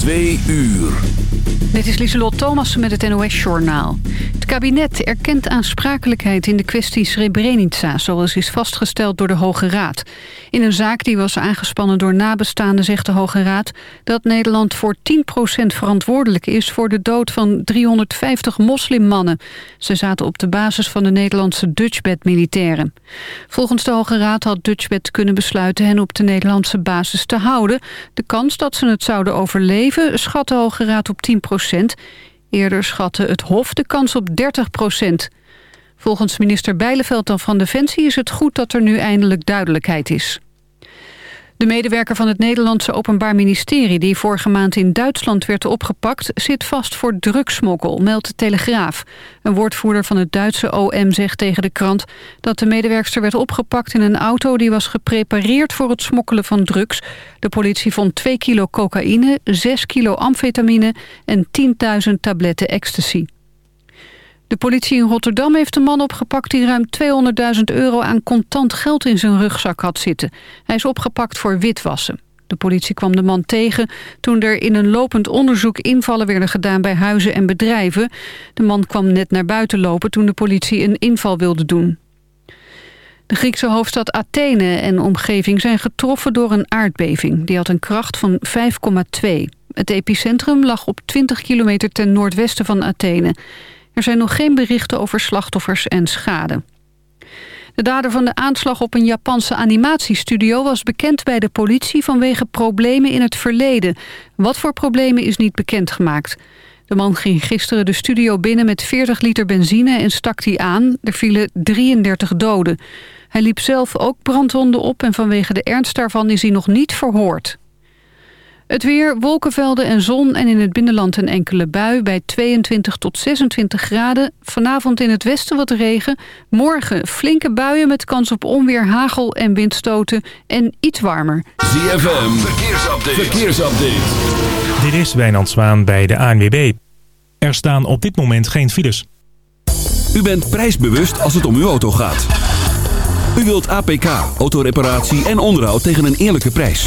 Twee uur. Dit is Lieselot Thomas met het NOS-journaal. Het kabinet erkent aansprakelijkheid in de kwestie Srebrenica... zoals is vastgesteld door de Hoge Raad. In een zaak die was aangespannen door nabestaanden zegt de Hoge Raad... dat Nederland voor 10% verantwoordelijk is... voor de dood van 350 moslimmannen. Ze zaten op de basis van de Nederlandse Dutchbed-militairen. Volgens de Hoge Raad had Dutchbed kunnen besluiten... hen op de Nederlandse basis te houden. De kans dat ze het zouden overleven schat de Hoge Raad op 10% Eerder schatte het Hof de kans op 30% Volgens minister Bijleveld van Defensie is het goed dat er nu eindelijk duidelijkheid is. De medewerker van het Nederlandse Openbaar Ministerie... die vorige maand in Duitsland werd opgepakt... zit vast voor drugsmokkel, meldt de Telegraaf. Een woordvoerder van het Duitse OM zegt tegen de krant... dat de medewerkster werd opgepakt in een auto... die was geprepareerd voor het smokkelen van drugs. De politie vond 2 kilo cocaïne, 6 kilo amfetamine... en 10.000 tabletten ecstasy. De politie in Rotterdam heeft een man opgepakt... die ruim 200.000 euro aan contant geld in zijn rugzak had zitten. Hij is opgepakt voor witwassen. De politie kwam de man tegen toen er in een lopend onderzoek invallen werden gedaan bij huizen en bedrijven. De man kwam net naar buiten lopen toen de politie een inval wilde doen. De Griekse hoofdstad Athene en omgeving zijn getroffen door een aardbeving. Die had een kracht van 5,2. Het epicentrum lag op 20 kilometer ten noordwesten van Athene. Er zijn nog geen berichten over slachtoffers en schade. De dader van de aanslag op een Japanse animatiestudio was bekend bij de politie vanwege problemen in het verleden. Wat voor problemen is niet bekendgemaakt. De man ging gisteren de studio binnen met 40 liter benzine en stak die aan. Er vielen 33 doden. Hij liep zelf ook brandwonden op en vanwege de ernst daarvan is hij nog niet verhoord. Het weer, wolkenvelden en zon en in het binnenland een enkele bui bij 22 tot 26 graden. Vanavond in het westen wat regen. Morgen flinke buien met kans op onweer, hagel en windstoten en iets warmer. ZFM, verkeersupdate. verkeersupdate. Dit is Wijnand Zwaan bij de ANWB. Er staan op dit moment geen files. U bent prijsbewust als het om uw auto gaat. U wilt APK, autoreparatie en onderhoud tegen een eerlijke prijs.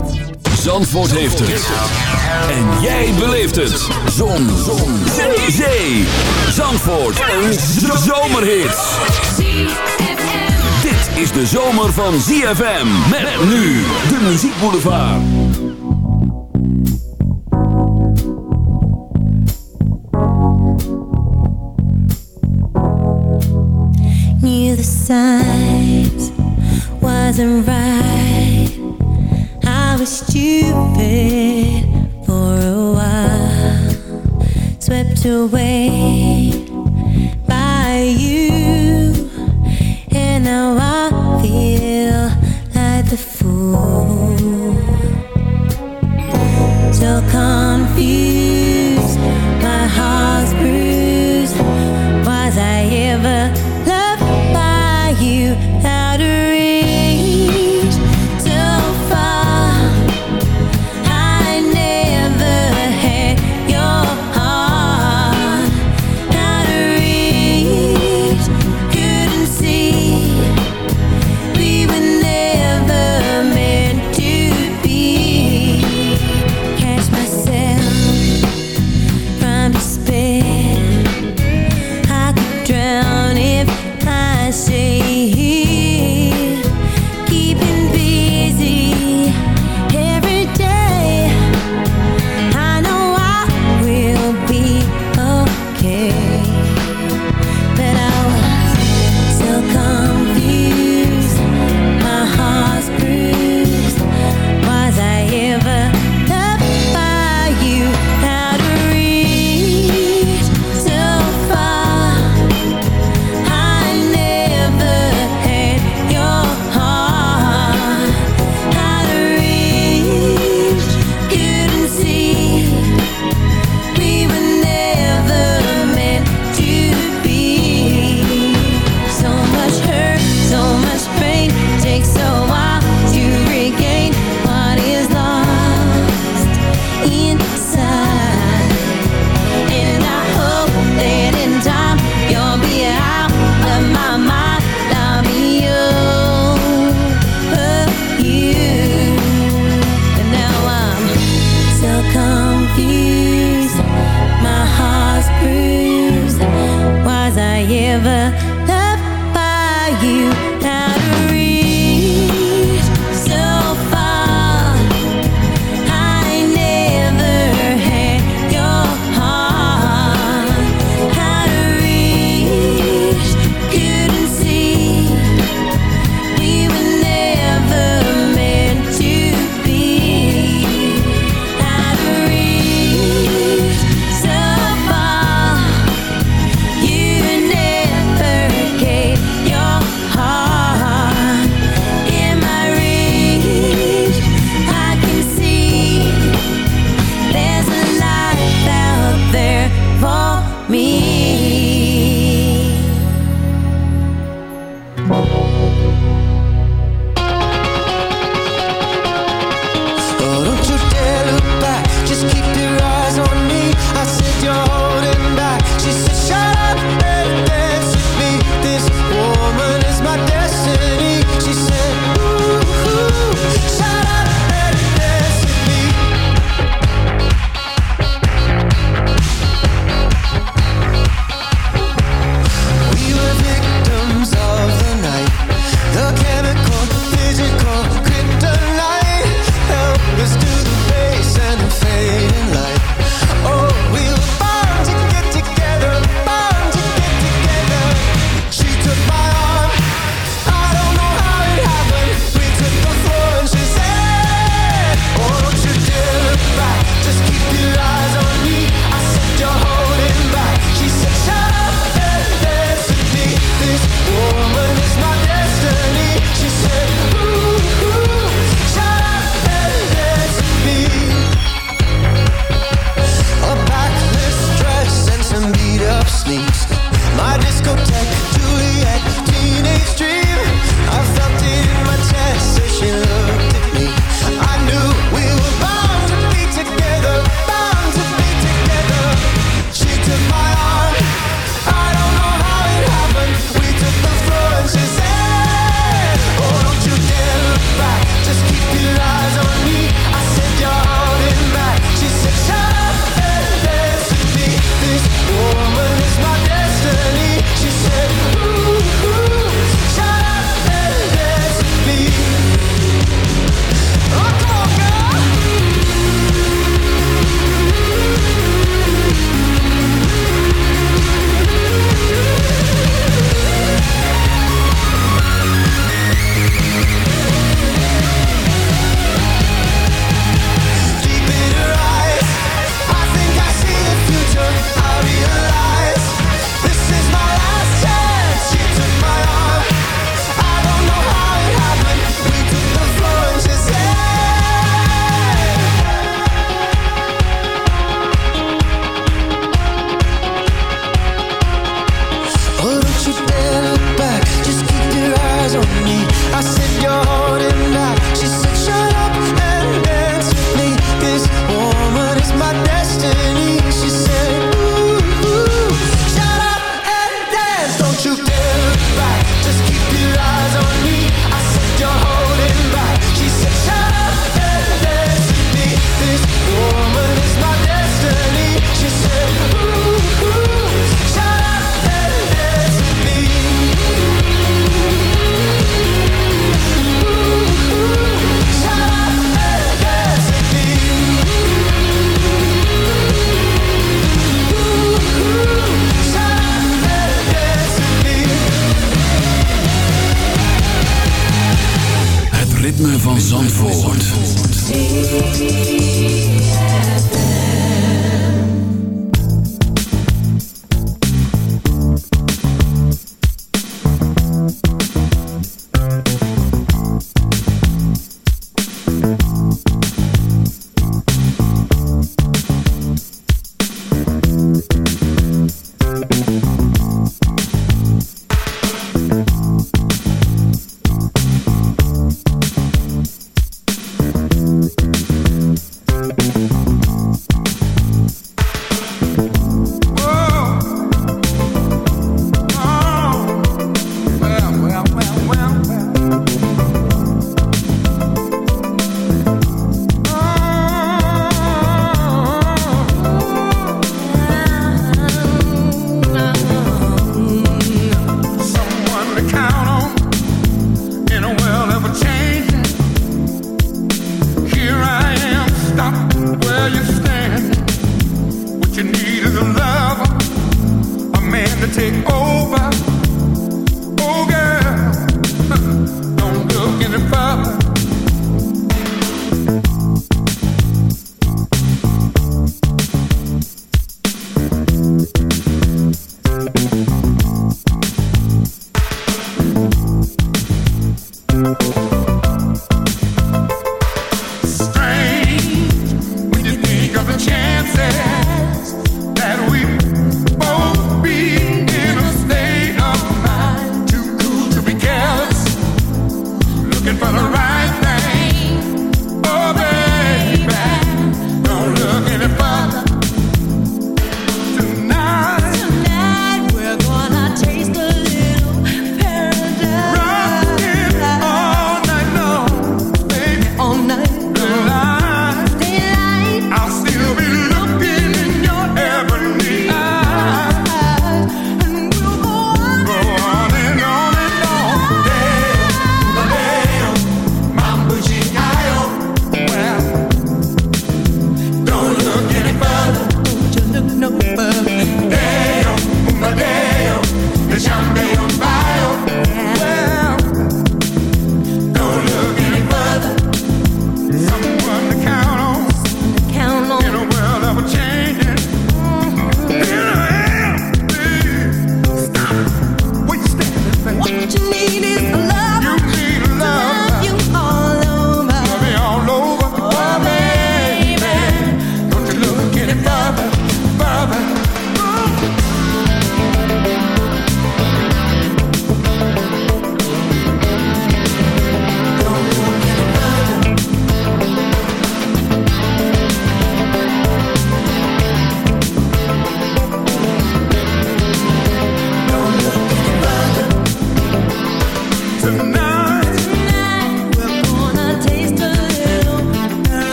Zandvoort heeft het. En jij beleeft het. Zon. Zon. Zee. Zee. Zandvoort. Een zomerhit. Dit is de zomer van ZFM. Met nu de muziekboulevard. Knew the signs wasn't right. I was stupid for a while, swept away by you, and now I feel like the fool, so confused.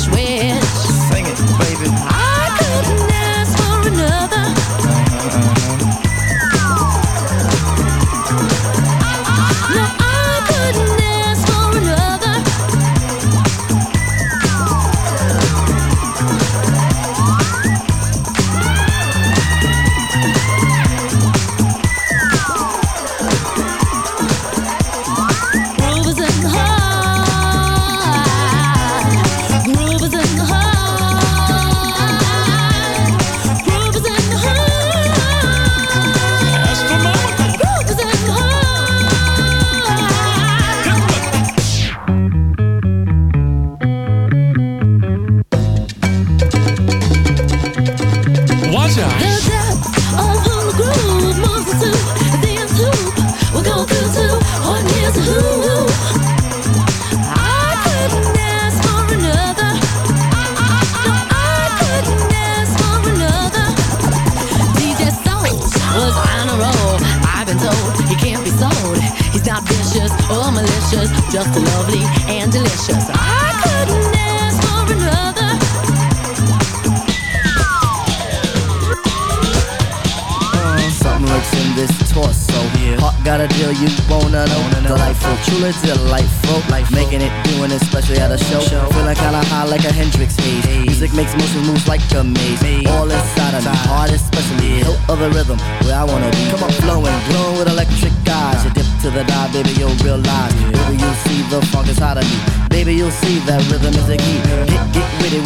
smash with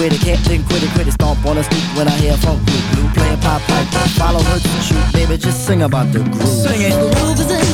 with it, can't think with it, quit it, stomp on a sneak when I hear a funk group, blue playing pop pipe, follow her to shoot, baby, just sing about the groove. Sing it. The groove is in